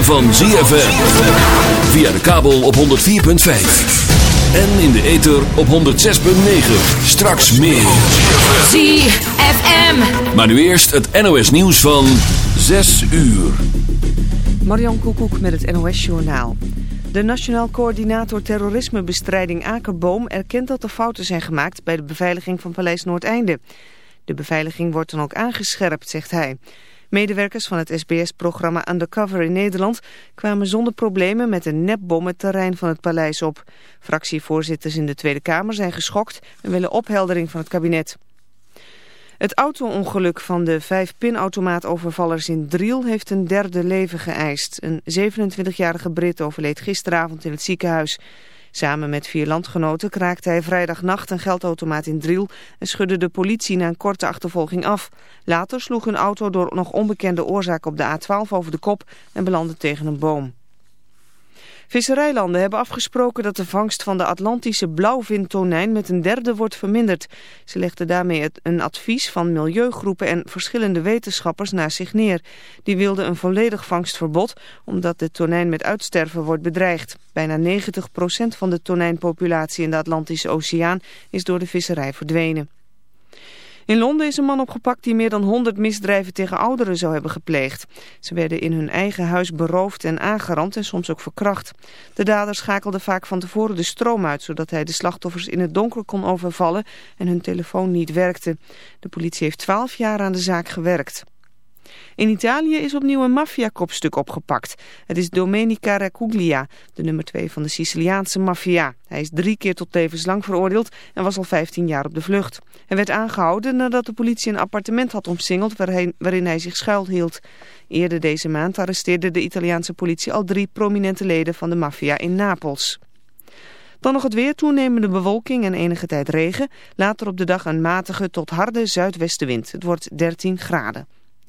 Ritme van ZFM. Via de kabel op 104.5. En in de ether op 106.9. Straks meer. ZFM. Maar nu eerst het NOS nieuws van 6 uur. Marion Koekoek met het NOS Journaal. De Nationaal Coördinator Terrorismebestrijding Akerboom erkent dat er fouten zijn gemaakt bij de beveiliging van Paleis Noordeinde. De beveiliging wordt dan ook aangescherpt, zegt hij. Medewerkers van het SBS-programma Undercover in Nederland kwamen zonder problemen met een nepbom het terrein van het paleis op. Fractievoorzitters in de Tweede Kamer zijn geschokt en willen opheldering van het kabinet. Het auto-ongeluk van de vijf pinautomaatovervallers in Driel heeft een derde leven geëist. Een 27-jarige Brit overleed gisteravond in het ziekenhuis. Samen met vier landgenoten kraakte hij vrijdagnacht een geldautomaat in Driel en schudde de politie na een korte achtervolging af. Later sloeg een auto door nog onbekende oorzaak op de A12 over de kop en belandde tegen een boom. Visserijlanden hebben afgesproken dat de vangst van de Atlantische blauwvintonijn met een derde wordt verminderd. Ze legden daarmee het, een advies van milieugroepen en verschillende wetenschappers naar zich neer. Die wilden een volledig vangstverbod omdat de tonijn met uitsterven wordt bedreigd. Bijna 90% van de tonijnpopulatie in de Atlantische Oceaan is door de visserij verdwenen. In Londen is een man opgepakt die meer dan 100 misdrijven tegen ouderen zou hebben gepleegd. Ze werden in hun eigen huis beroofd en aangerand en soms ook verkracht. De dader schakelde vaak van tevoren de stroom uit, zodat hij de slachtoffers in het donker kon overvallen en hun telefoon niet werkte. De politie heeft 12 jaar aan de zaak gewerkt. In Italië is opnieuw een maffiakopstuk opgepakt. Het is Domenica Racuglia, de nummer 2 van de Siciliaanse maffia. Hij is drie keer tot levenslang veroordeeld en was al 15 jaar op de vlucht. Hij werd aangehouden nadat de politie een appartement had omsingeld waarin hij zich schuilhield. Eerder deze maand arresteerde de Italiaanse politie al drie prominente leden van de maffia in Napels. Dan nog het weer, toenemende bewolking en enige tijd regen. Later op de dag een matige tot harde zuidwestenwind. Het wordt 13 graden.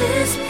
this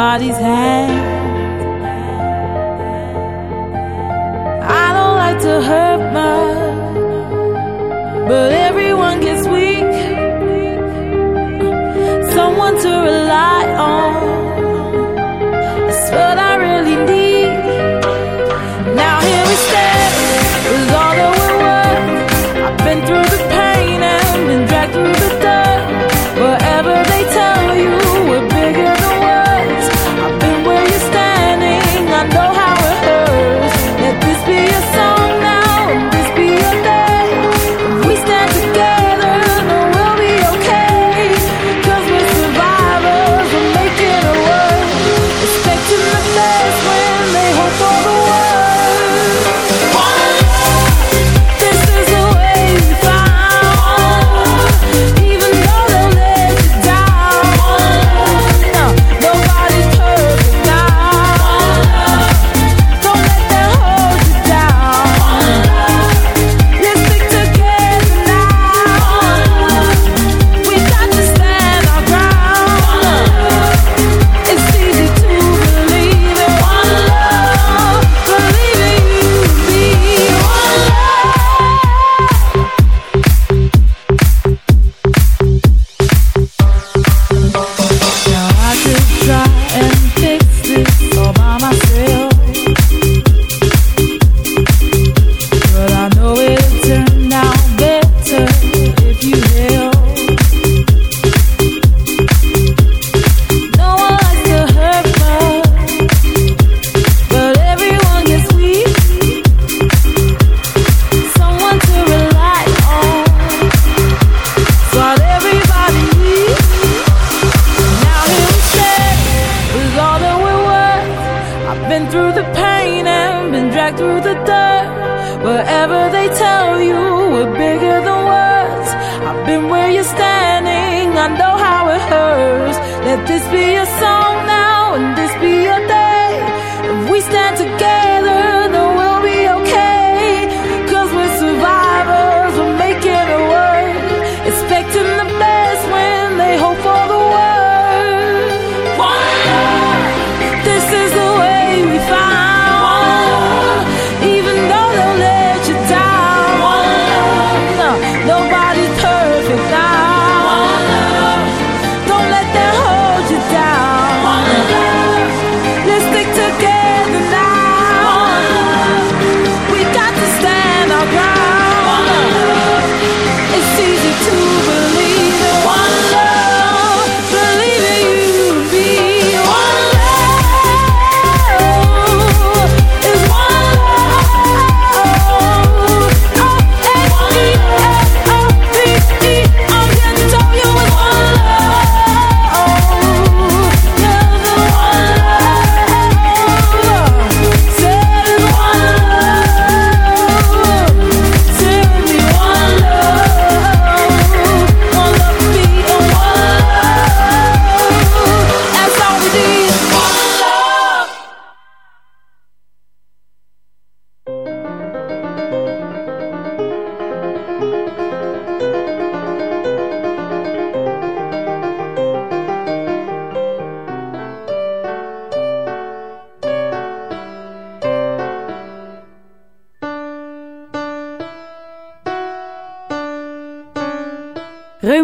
In somebody's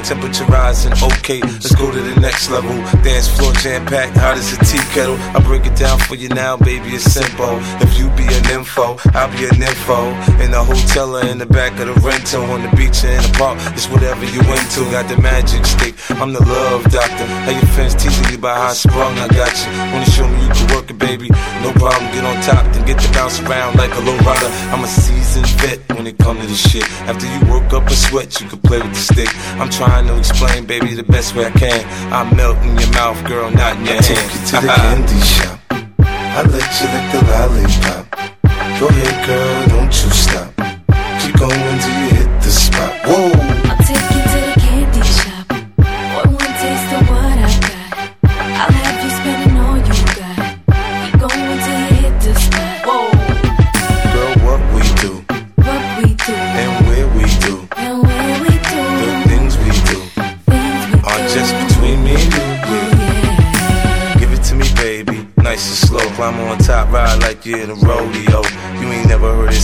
Temperature rising, okay, let's go to the next level. Dance floor jam packed, hot as a tea kettle. I break it down for you now, baby, it's simple. If you be an info, I'll be an info. In the hotel or in the back of the rental, on the beach or in the park, it's whatever you into. Got the magic stick, I'm the love doctor. How your fans teasing you about how sprung, I got you. Wanna show me you can work it, baby? No problem, get on top, then get to bounce around like a low rider. I'm a seasoned vet when it comes to this shit. After you work up a sweat, you can play with the stick. I'm trying to explain, baby, the best way I can. I melt in your mouth, girl, not in your I hand. take you to the candy shop. I let you lick the lollipop. Go ahead, girl, don't you stop. Keep going till you hit the spot. Whoa. Ride like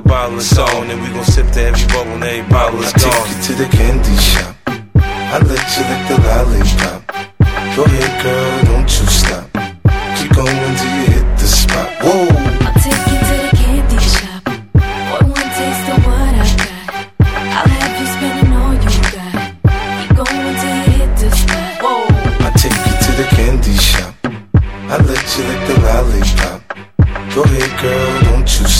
bottle is on, and we gon' sip to every bubble and every bottle is gone. I take you to the candy shop. I let you lick the lollipop. Go ahead, girl, don't you stop. Keep going till you hit the spot. Whoa. I'll take you to the candy shop. Boy, one taste of what I got. I'll have you spending all you got. Keep going till you hit the spot. Whoa. I take you to the candy shop. I let you lick the lollipop. Go ahead, girl, don't you stop.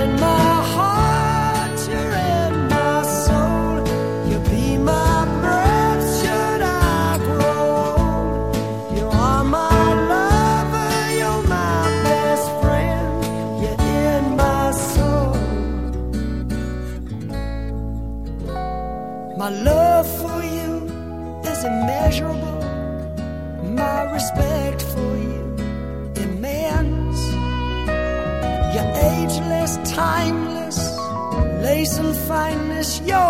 in my and fineness, your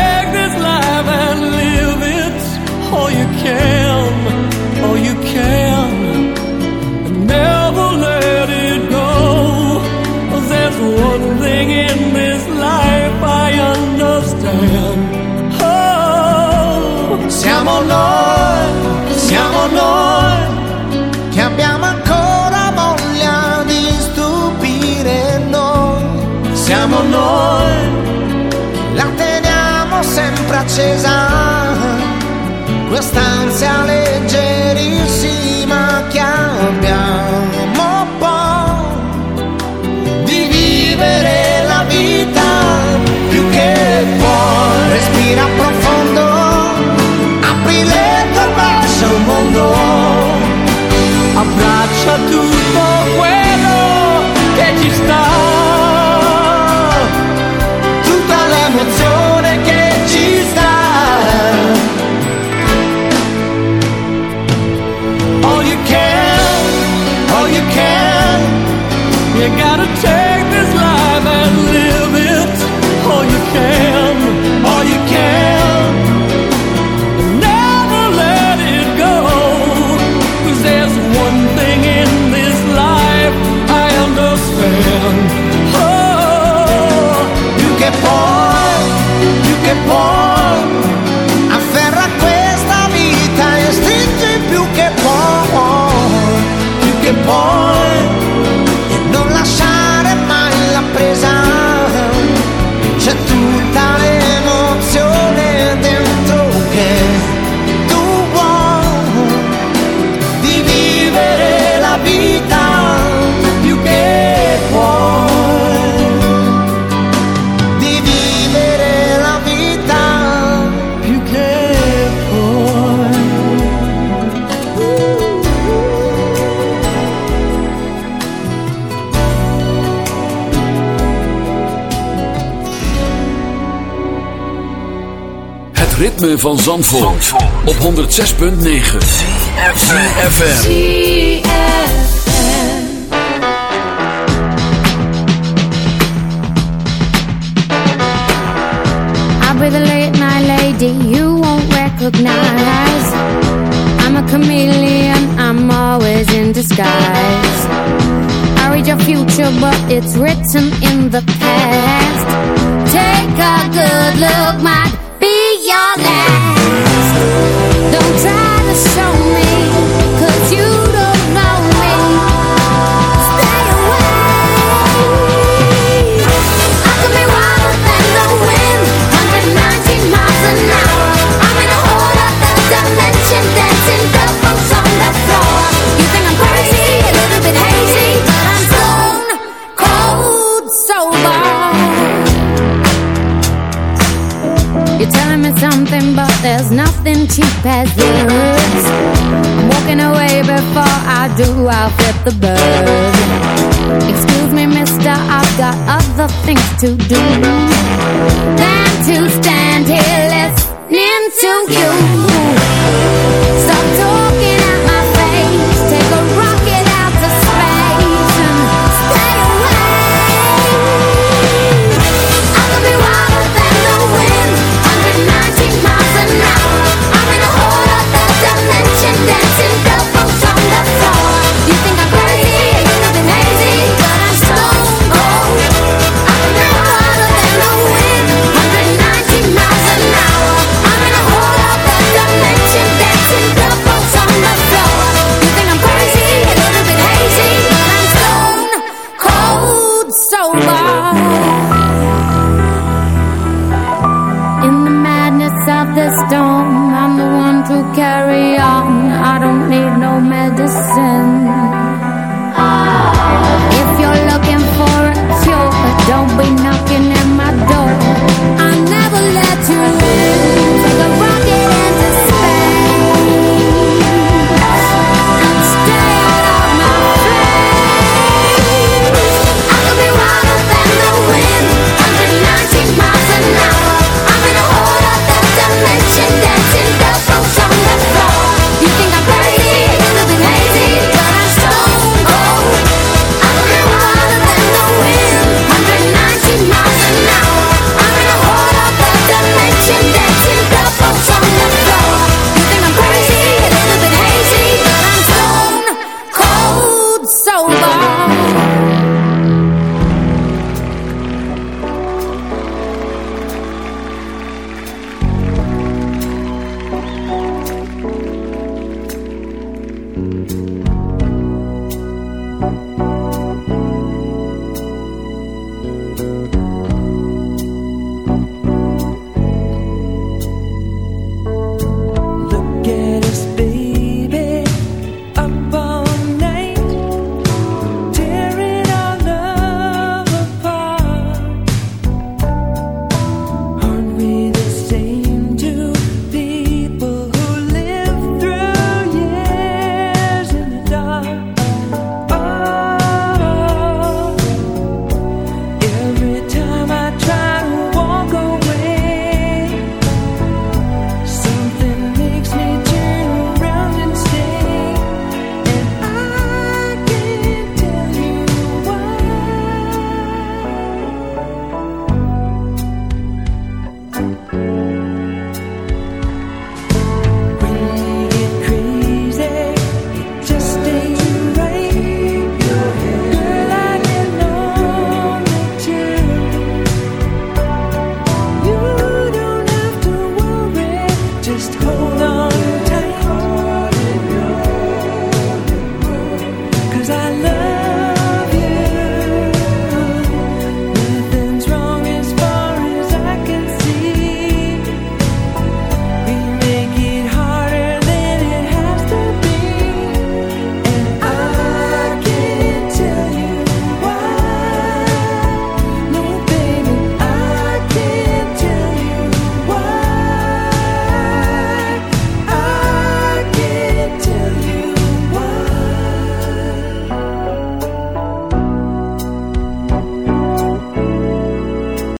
Siamo noi, siamo noi che abbiamo ancora voglia di stupire noi. Siamo noi, la teniamo sempre accesa, quest'ansia leggerissima Che puoi, più che ritme van Zandvoort, op 106.9 FM. I'll be the late night lady you won't recognize. I'm a chameleon, I'm always in disguise. I read your future, but it's written in the past. Take a good look, be your last. Don't try to show do, I'll flip the bird. Excuse me, mister, I've got other things to do Look